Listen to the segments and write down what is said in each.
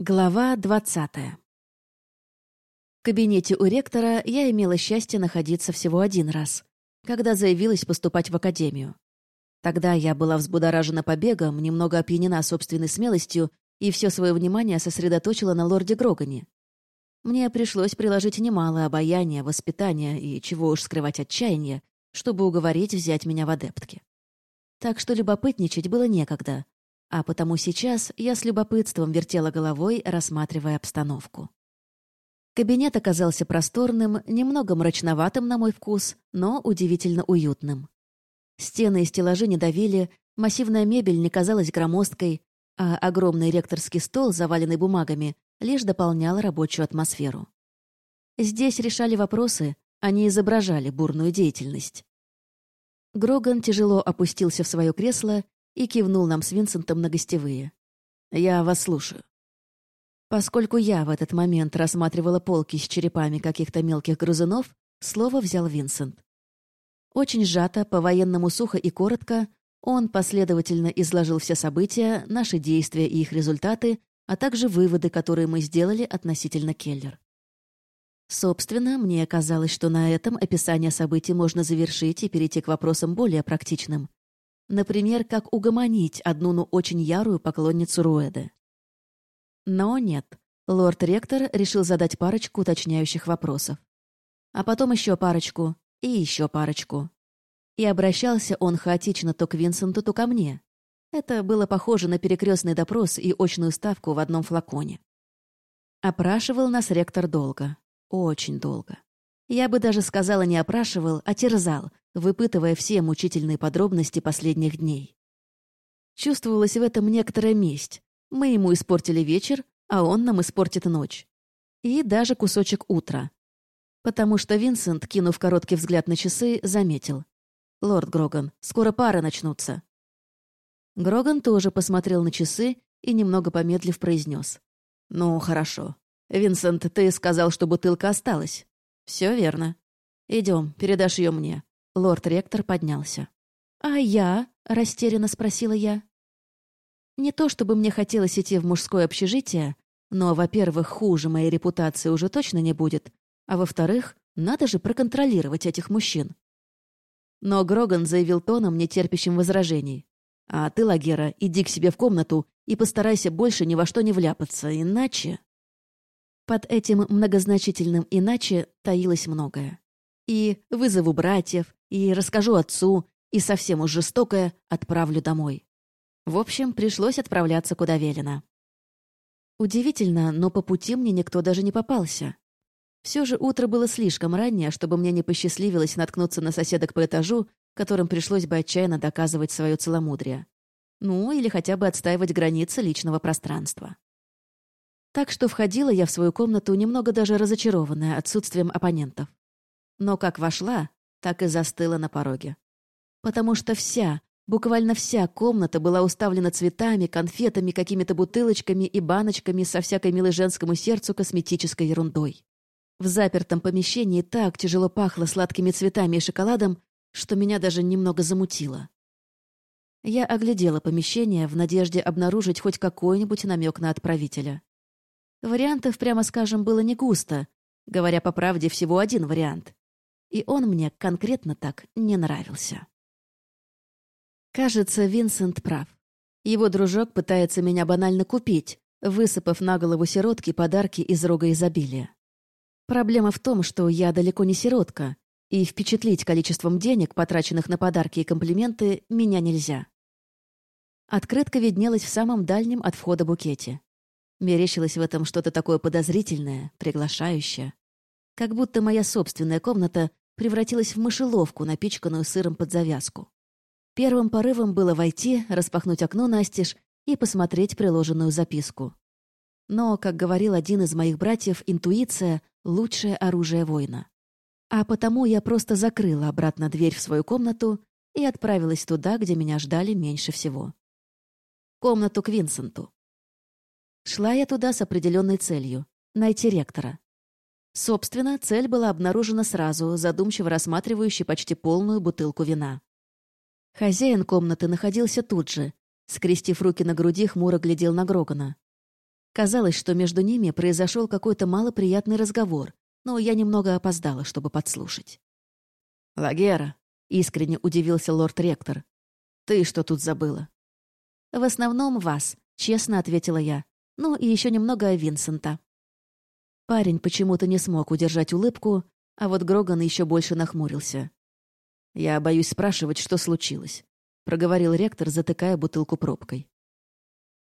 Глава двадцатая. В кабинете у ректора я имела счастье находиться всего один раз, когда заявилась поступать в академию. Тогда я была взбудоражена побегом, немного опьянена собственной смелостью и все свое внимание сосредоточила на лорде Грогане. Мне пришлось приложить немало обаяния, воспитания и, чего уж скрывать, отчаяния, чтобы уговорить взять меня в адептки. Так что любопытничать было некогда, а потому сейчас я с любопытством вертела головой, рассматривая обстановку. Кабинет оказался просторным, немного мрачноватым на мой вкус, но удивительно уютным. Стены и стеллажи не давили, массивная мебель не казалась громоздкой, а огромный ректорский стол, заваленный бумагами, лишь дополнял рабочую атмосферу. Здесь решали вопросы, а не изображали бурную деятельность. Гроган тяжело опустился в свое кресло и кивнул нам с Винсентом на гостевые. «Я вас слушаю». Поскольку я в этот момент рассматривала полки с черепами каких-то мелких грызунов, слово взял Винсент. Очень сжато, по-военному сухо и коротко, он последовательно изложил все события, наши действия и их результаты, а также выводы, которые мы сделали относительно Келлер. Собственно, мне казалось, что на этом описание событий можно завершить и перейти к вопросам более практичным, Например, как угомонить одну, но очень ярую поклонницу Руэда. Но нет. Лорд-ректор решил задать парочку уточняющих вопросов. А потом еще парочку и еще парочку. И обращался он хаотично то к Винсенту, то ко мне. Это было похоже на перекрестный допрос и очную ставку в одном флаконе. Опрашивал нас ректор долго. Очень долго. Я бы даже сказала, не опрашивал, а терзал, выпытывая все мучительные подробности последних дней. Чувствовалась в этом некоторая месть. Мы ему испортили вечер, а он нам испортит ночь. И даже кусочек утра. Потому что Винсент, кинув короткий взгляд на часы, заметил. «Лорд Гроган, скоро пары начнутся». Гроган тоже посмотрел на часы и, немного помедлив, произнес. «Ну, хорошо. Винсент, ты сказал, что бутылка осталась. Все верно. Идем, передашь ее мне. Лорд-ректор поднялся. «А я?» — растерянно спросила я. Не то чтобы мне хотелось идти в мужское общежитие, но, во-первых, хуже моей репутации уже точно не будет, а во-вторых, надо же проконтролировать этих мужчин. Но Гроган заявил тоном, нетерпящим возражений. «А ты, Лагера, иди к себе в комнату и постарайся больше ни во что не вляпаться, иначе...» Под этим многозначительным «иначе» таилось многое. И вызову братьев, и расскажу отцу, и совсем уж жестокое отправлю домой. В общем, пришлось отправляться куда велено. Удивительно, но по пути мне никто даже не попался. Все же утро было слишком раннее, чтобы мне не посчастливилось наткнуться на соседок по этажу, которым пришлось бы отчаянно доказывать свое целомудрие. Ну, или хотя бы отстаивать границы личного пространства. Так что входила я в свою комнату немного даже разочарованная отсутствием оппонентов. Но как вошла, так и застыла на пороге. Потому что вся, буквально вся комната была уставлена цветами, конфетами, какими-то бутылочками и баночками со всякой милой женскому сердцу косметической ерундой. В запертом помещении так тяжело пахло сладкими цветами и шоколадом, что меня даже немного замутило. Я оглядела помещение в надежде обнаружить хоть какой-нибудь намек на отправителя. Вариантов, прямо скажем, было не густо. Говоря по правде, всего один вариант и он мне конкретно так не нравился. Кажется, Винсент прав. Его дружок пытается меня банально купить, высыпав на голову сиротки подарки из рога изобилия. Проблема в том, что я далеко не сиротка, и впечатлить количеством денег, потраченных на подарки и комплименты, меня нельзя. Открытка виднелась в самом дальнем от входа букете. Мерещилось в этом что-то такое подозрительное, приглашающее. Как будто моя собственная комната превратилась в мышеловку, напичканную сыром под завязку. Первым порывом было войти, распахнуть окно настежь и посмотреть приложенную записку. Но, как говорил один из моих братьев, интуиция — лучшее оружие воина. А потому я просто закрыла обратно дверь в свою комнату и отправилась туда, где меня ждали меньше всего. Комнату к Винсенту. Шла я туда с определенной целью — найти ректора. Собственно, цель была обнаружена сразу, задумчиво рассматривающий почти полную бутылку вина. Хозяин комнаты находился тут же. Скрестив руки на груди, хмуро глядел на Грогана. Казалось, что между ними произошел какой-то малоприятный разговор, но я немного опоздала, чтобы подслушать. «Лагера», — искренне удивился лорд-ректор, — «ты что тут забыла?» «В основном вас», — честно ответила я. «Ну и еще немного Винсента». Парень почему-то не смог удержать улыбку, а вот Гроган еще больше нахмурился. «Я боюсь спрашивать, что случилось», — проговорил ректор, затыкая бутылку пробкой.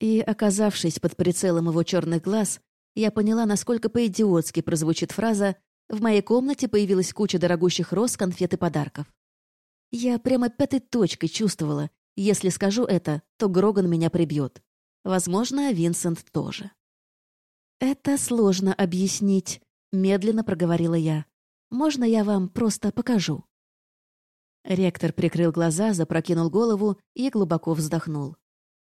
И, оказавшись под прицелом его черных глаз, я поняла, насколько по-идиотски прозвучит фраза «В моей комнате появилась куча дорогущих роз, конфет и подарков». Я прямо пятой точкой чувствовала, если скажу это, то Гроган меня прибьет. Возможно, Винсент тоже. «Это сложно объяснить», — медленно проговорила я. «Можно я вам просто покажу?» Ректор прикрыл глаза, запрокинул голову и глубоко вздохнул.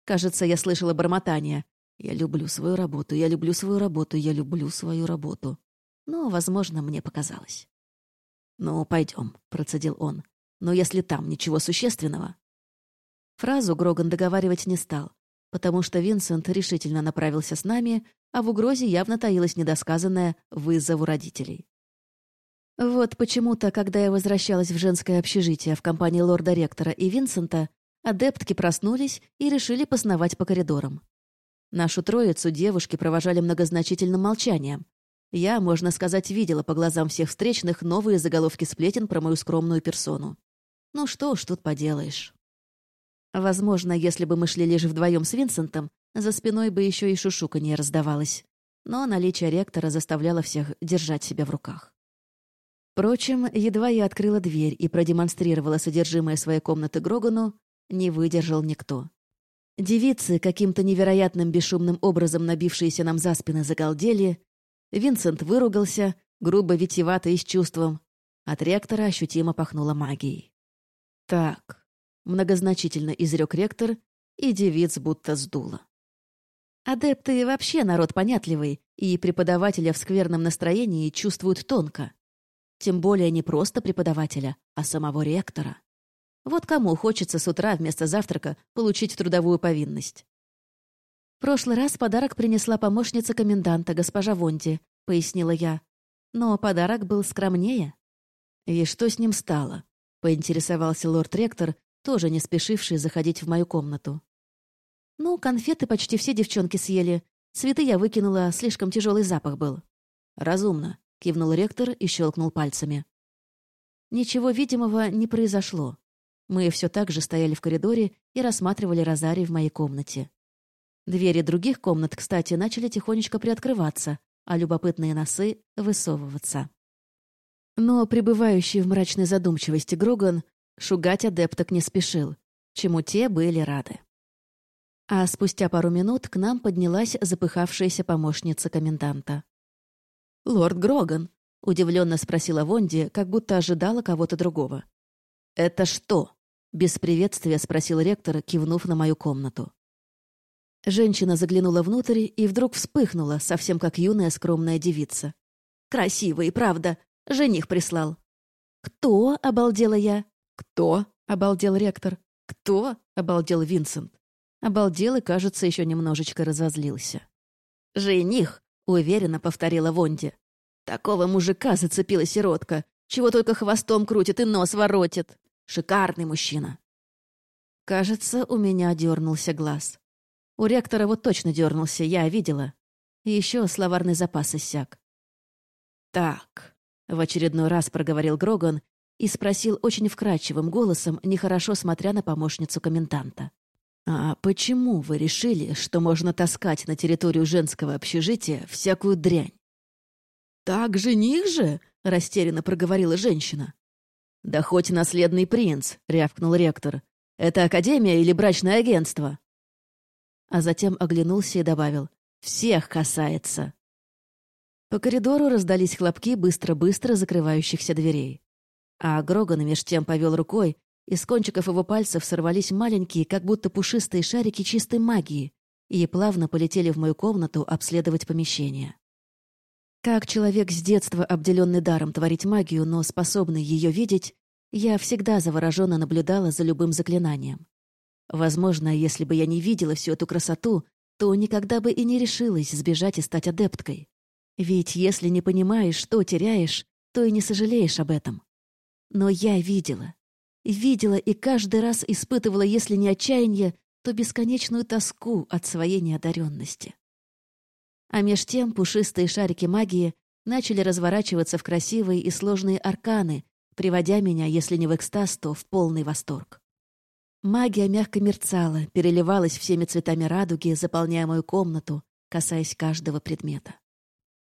Кажется, я слышала бормотание. «Я люблю свою работу, я люблю свою работу, я люблю свою работу». Но, возможно, мне показалось. «Ну, пойдем», — процедил он. «Но если там ничего существенного...» Фразу Гроган договаривать не стал, потому что Винсент решительно направился с нами, а в угрозе явно таилось недосказанное вызову родителей. Вот почему-то, когда я возвращалась в женское общежитие в компании лорда-ректора и Винсента, адептки проснулись и решили посновать по коридорам. Нашу троицу девушки провожали многозначительным молчанием. Я, можно сказать, видела по глазам всех встречных новые заголовки сплетен про мою скромную персону. Ну что ж тут поделаешь. Возможно, если бы мы шли лишь вдвоем с Винсентом, за спиной бы еще и шушука не раздавалась. Но наличие ректора заставляло всех держать себя в руках. Впрочем, едва я открыла дверь и продемонстрировала содержимое своей комнаты Грогану, не выдержал никто. Девицы, каким-то невероятным бесшумным образом набившиеся нам за спины, загалдели. Винсент выругался, грубо витиевато и с чувством. От ректора ощутимо пахнуло магией. «Так», — многозначительно изрек ректор, и девиц будто сдуло. Адепты вообще народ понятливый, и преподавателя в скверном настроении чувствуют тонко. Тем более не просто преподавателя, а самого ректора. Вот кому хочется с утра вместо завтрака получить трудовую повинность. «В прошлый раз подарок принесла помощница коменданта, госпожа Вонди», — пояснила я. «Но подарок был скромнее». «И что с ним стало?» — поинтересовался лорд-ректор, тоже не спешивший заходить в мою комнату. «Ну, конфеты почти все девчонки съели. Цветы я выкинула, слишком тяжелый запах был». «Разумно», — кивнул ректор и щелкнул пальцами. Ничего видимого не произошло. Мы все так же стояли в коридоре и рассматривали розарий в моей комнате. Двери других комнат, кстати, начали тихонечко приоткрываться, а любопытные носы — высовываться. Но пребывающий в мрачной задумчивости Гроган шугать адепток не спешил, чему те были рады. А спустя пару минут к нам поднялась запыхавшаяся помощница коменданта. «Лорд Гроган», — удивленно спросила Вонди, как будто ожидала кого-то другого. «Это что?» Без приветствия спросил ректор, кивнув на мою комнату. Женщина заглянула внутрь и вдруг вспыхнула, совсем как юная скромная девица. «Красивый, правда. Жених прислал». «Кто?» — обалдела я. «Кто?» — обалдел ректор. «Кто?» — обалдел Винсент. Обалдел и, кажется, еще немножечко разозлился. «Жених!» — уверенно повторила Вонди. «Такого мужика зацепила сиротка. Чего только хвостом крутит и нос воротит. Шикарный мужчина. Кажется, у меня дернулся глаз. У ректора вот точно дернулся, я видела. И еще словарный запас иссяк. «Так», — в очередной раз проговорил Гроган и спросил очень вкрадчивым голосом, нехорошо смотря на помощницу коменданта. «А почему вы решили, что можно таскать на территорию женского общежития всякую дрянь?» «Так жених же!» — растерянно проговорила женщина. «Да хоть наследный принц», — рявкнул ректор. «Это академия или брачное агентство?» А затем оглянулся и добавил. «Всех касается». По коридору раздались хлопки быстро-быстро закрывающихся дверей. А Гроган меж тем повел рукой, и с кончиков его пальцев сорвались маленькие, как будто пушистые шарики чистой магии, и плавно полетели в мою комнату обследовать помещение. Как человек с детства, обделенный даром творить магию, но способный ее видеть, я всегда завороженно наблюдала за любым заклинанием. Возможно, если бы я не видела всю эту красоту, то никогда бы и не решилась сбежать и стать адепткой. Ведь если не понимаешь, что теряешь, то и не сожалеешь об этом. Но я видела. Видела и каждый раз испытывала, если не отчаяние, то бесконечную тоску от своей неодаренности. А меж тем пушистые шарики магии начали разворачиваться в красивые и сложные арканы, приводя меня, если не в экстаз, то в полный восторг. Магия мягко мерцала, переливалась всеми цветами радуги, заполняя мою комнату, касаясь каждого предмета.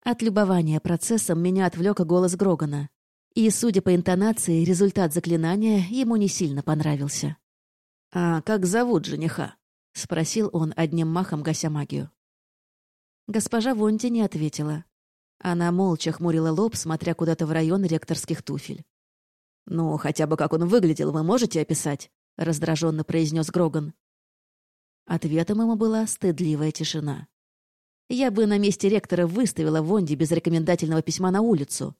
От любования процессом меня отвлек голос Грогана. И, судя по интонации, результат заклинания ему не сильно понравился. «А как зовут жениха?» — спросил он, одним махом гася магию. Госпожа Вонти не ответила. Она молча хмурила лоб, смотря куда-то в район ректорских туфель. «Ну, хотя бы как он выглядел, вы можете описать?» — раздраженно произнес Гроган. Ответом ему была стыдливая тишина. Я бы на месте ректора выставила Вонди без рекомендательного письма на улицу.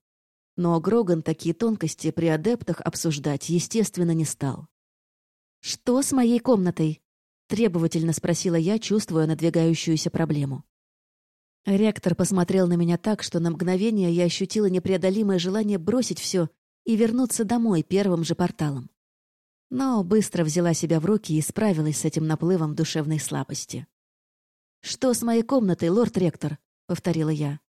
Но Гроган такие тонкости при адептах обсуждать, естественно, не стал. «Что с моей комнатой?» — требовательно спросила я, чувствуя надвигающуюся проблему. Ректор посмотрел на меня так, что на мгновение я ощутила непреодолимое желание бросить все и вернуться домой первым же порталом. Но быстро взяла себя в руки и справилась с этим наплывом душевной слабости. «Что с моей комнатой, лорд-ректор?» — повторила я.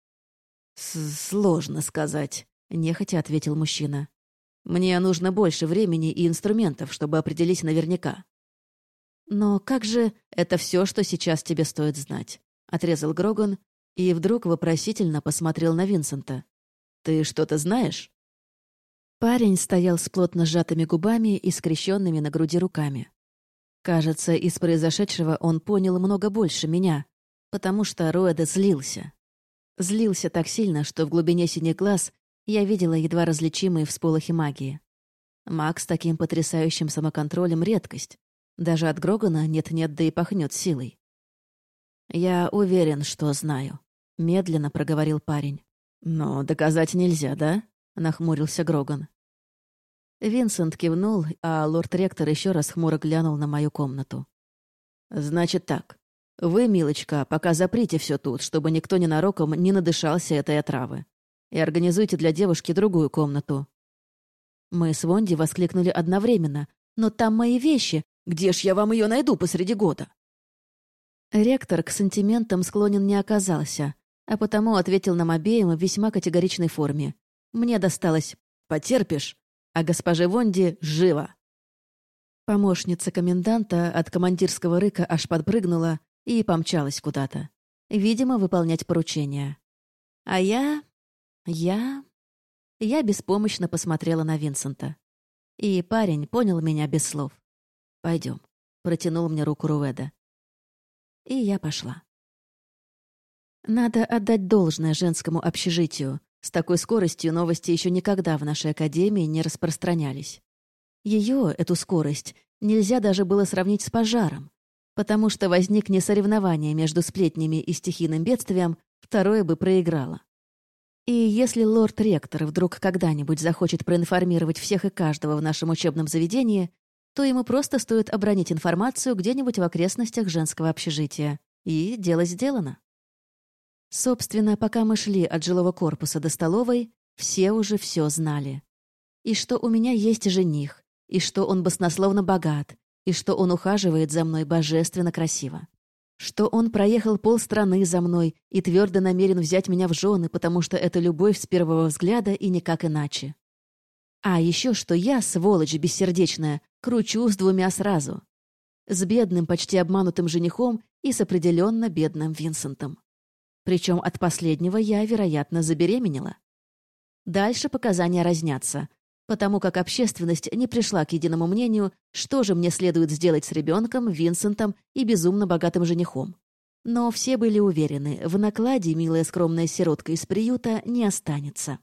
«Сложно сказать», — нехотя ответил мужчина. «Мне нужно больше времени и инструментов, чтобы определить наверняка». «Но как же это все, что сейчас тебе стоит знать?» — отрезал Гроган и вдруг вопросительно посмотрел на Винсента. «Ты что-то знаешь?» Парень стоял с плотно сжатыми губами и скрещенными на груди руками. Кажется, из произошедшего он понял много больше меня, потому что Роэда злился. Злился так сильно, что в глубине синих глаз я видела едва различимые всполохи магии. Маг с таким потрясающим самоконтролем — редкость. Даже от Грогана нет-нет, да и пахнет силой. «Я уверен, что знаю», — медленно проговорил парень. «Но доказать нельзя, да?» нахмурился Гроган. Винсент кивнул, а лорд-ректор еще раз хмуро глянул на мою комнату. «Значит так. Вы, милочка, пока заприте все тут, чтобы никто ненароком не надышался этой отравы. И организуйте для девушки другую комнату». Мы с Вонди воскликнули одновременно. «Но там мои вещи! Где ж я вам ее найду посреди года?» Ректор к сантиментам склонен не оказался, а потому ответил нам обеим в весьма категоричной форме. Мне досталось «потерпишь», а госпоже Вонди «живо». Помощница коменданта от командирского рыка аж подпрыгнула и помчалась куда-то. Видимо, выполнять поручение. А я... я... Я беспомощно посмотрела на Винсента. И парень понял меня без слов. «Пойдем», — протянул мне руку Руэда. И я пошла. Надо отдать должное женскому общежитию. С такой скоростью новости еще никогда в нашей академии не распространялись. Ее, эту скорость, нельзя даже было сравнить с пожаром, потому что возник не соревнование между сплетнями и стихийным бедствием, второе бы проиграло. И если лорд-ректор вдруг когда-нибудь захочет проинформировать всех и каждого в нашем учебном заведении, то ему просто стоит обронить информацию где-нибудь в окрестностях женского общежития. И дело сделано. Собственно, пока мы шли от жилого корпуса до столовой, все уже все знали. И что у меня есть жених, и что он баснословно богат, и что он ухаживает за мной божественно красиво. Что он проехал полстраны за мной и твердо намерен взять меня в жены, потому что это любовь с первого взгляда и никак иначе. А еще что я, сволочь бессердечная, кручу с двумя сразу. С бедным, почти обманутым женихом и с определенно бедным Винсентом. Причем от последнего я, вероятно, забеременела. Дальше показания разнятся, потому как общественность не пришла к единому мнению, что же мне следует сделать с ребенком, Винсентом и безумно богатым женихом. Но все были уверены, в накладе милая скромная сиротка из приюта не останется.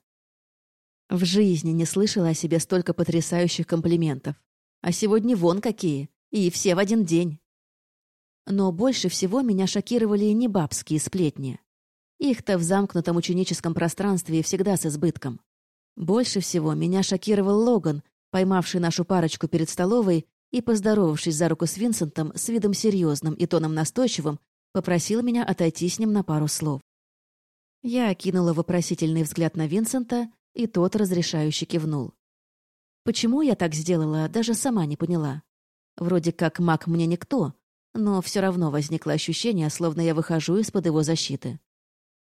В жизни не слышала о себе столько потрясающих комплиментов. А сегодня вон какие, и все в один день. Но больше всего меня шокировали не бабские сплетни. Их-то в замкнутом ученическом пространстве всегда с избытком. Больше всего меня шокировал Логан, поймавший нашу парочку перед столовой и, поздоровавшись за руку с Винсентом, с видом серьезным и тоном настойчивым, Попросил меня отойти с ним на пару слов. Я окинула вопросительный взгляд на Винсента, и тот разрешающе кивнул. Почему я так сделала, даже сама не поняла. Вроде как маг мне никто, но все равно возникло ощущение, словно я выхожу из-под его защиты.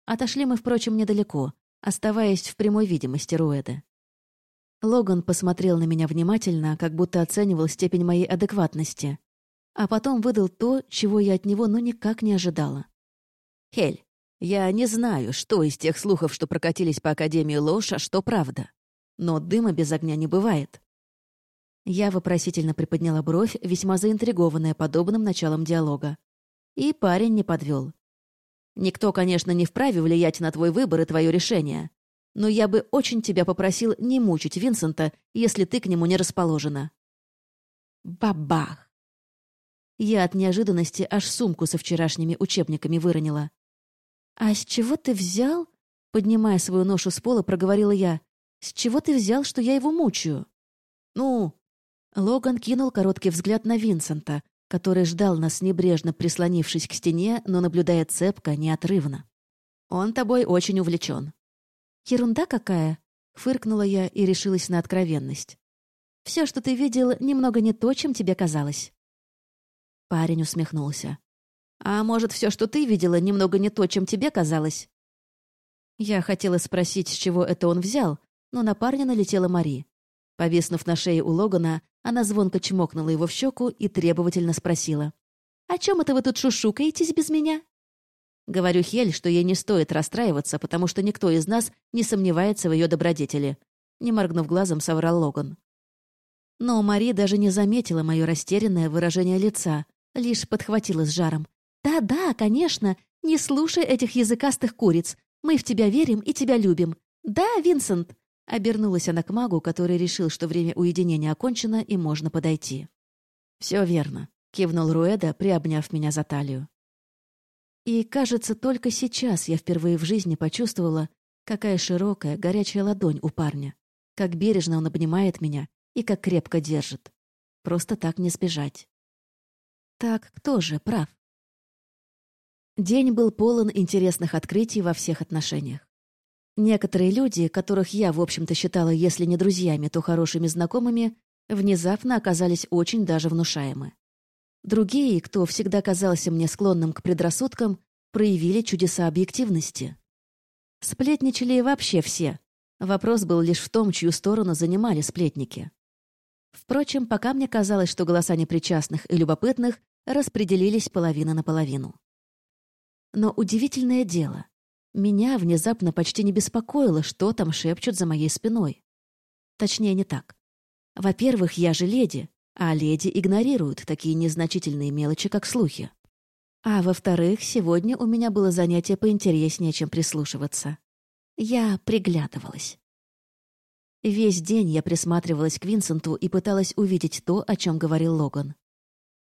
Отошли мы, впрочем, недалеко, оставаясь в прямой видимости Руэда. Логан посмотрел на меня внимательно, как будто оценивал степень моей адекватности, а потом выдал то, чего я от него ну никак не ожидала. «Хель, я не знаю, что из тех слухов, что прокатились по Академии ложь, а что правда. Но дыма без огня не бывает. Я вопросительно приподняла бровь, весьма заинтригованная подобным началом диалога. И парень не подвел. «Никто, конечно, не вправе влиять на твой выбор и твое решение. Но я бы очень тебя попросил не мучить Винсента, если ты к нему не расположена». Бабах! Я от неожиданности аж сумку со вчерашними учебниками выронила. «А с чего ты взял?» Поднимая свою ношу с пола, проговорила я. «С чего ты взял, что я его мучаю?» «Ну, Логан кинул короткий взгляд на Винсента, который ждал нас небрежно прислонившись к стене, но наблюдая цепко, неотрывно. «Он тобой очень увлечен». «Ерунда какая!» — фыркнула я и решилась на откровенность. «Все, что ты видел, немного не то, чем тебе казалось». Парень усмехнулся. «А может, все, что ты видела, немного не то, чем тебе казалось?» Я хотела спросить, с чего это он взял, но на парня налетела Мари. Повиснув на шее у Логана, она звонко чмокнула его в щеку и требовательно спросила. «О чем это вы тут шушукаетесь без меня?» Говорю Хель, что ей не стоит расстраиваться, потому что никто из нас не сомневается в ее добродетели. Не моргнув глазом, соврал Логан. Но Мари даже не заметила мое растерянное выражение лица, лишь подхватила с жаром. «Да-да, конечно, не слушай этих языкастых куриц. Мы в тебя верим и тебя любим. Да, Винсент?» Обернулась она к магу, который решил, что время уединения окончено и можно подойти. «Все верно», — кивнул Руэда, приобняв меня за талию. И, кажется, только сейчас я впервые в жизни почувствовала, какая широкая, горячая ладонь у парня, как бережно он обнимает меня и как крепко держит. Просто так не сбежать. Так кто же прав? День был полон интересных открытий во всех отношениях. Некоторые люди, которых я, в общем-то, считала, если не друзьями, то хорошими знакомыми, внезапно оказались очень даже внушаемы. Другие, кто всегда казался мне склонным к предрассудкам, проявили чудеса объективности. Сплетничали вообще все. Вопрос был лишь в том, чью сторону занимали сплетники. Впрочем, пока мне казалось, что голоса непричастных и любопытных распределились половина на половину. Но удивительное дело, меня внезапно почти не беспокоило, что там шепчут за моей спиной. Точнее, не так. Во-первых, я же леди, а леди игнорируют такие незначительные мелочи, как слухи. А во-вторых, сегодня у меня было занятие поинтереснее, чем прислушиваться. Я приглядывалась. Весь день я присматривалась к Винсенту и пыталась увидеть то, о чем говорил Логан.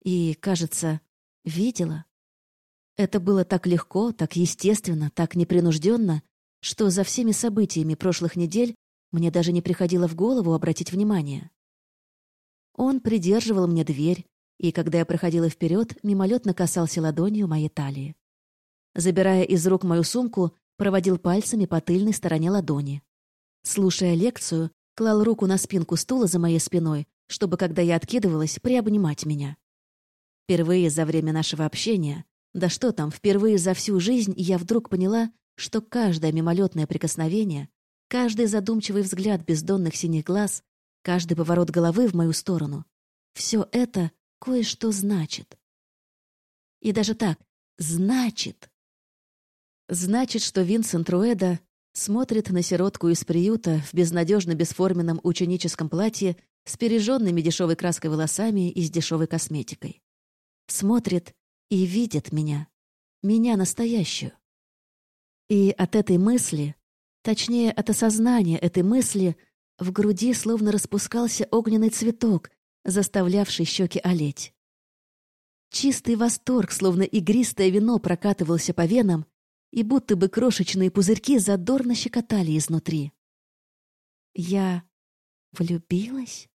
И, кажется, видела. Это было так легко, так естественно, так непринужденно, что за всеми событиями прошлых недель мне даже не приходило в голову обратить внимание. Он придерживал мне дверь, и, когда я проходила вперед, мимолетно касался ладонью моей талии. Забирая из рук мою сумку, проводил пальцами по тыльной стороне ладони. Слушая лекцию, клал руку на спинку стула за моей спиной, чтобы, когда я откидывалась, приобнимать меня. Впервые за время нашего общения да что там, впервые за всю жизнь я вдруг поняла, что каждое мимолетное прикосновение, каждый задумчивый взгляд бездонных синих глаз, каждый поворот головы в мою сторону — все это кое-что значит. И даже так, значит. Значит, что Винсент Руэда смотрит на сиротку из приюта в безнадежно бесформенном ученическом платье с пережженными дешевой краской волосами и с дешевой косметикой. Смотрит и видит меня, меня настоящую. И от этой мысли, точнее, от осознания этой мысли, в груди словно распускался огненный цветок, заставлявший щеки олеть. Чистый восторг, словно игристое вино, прокатывался по венам, и будто бы крошечные пузырьки задорно щекотали изнутри. Я влюбилась?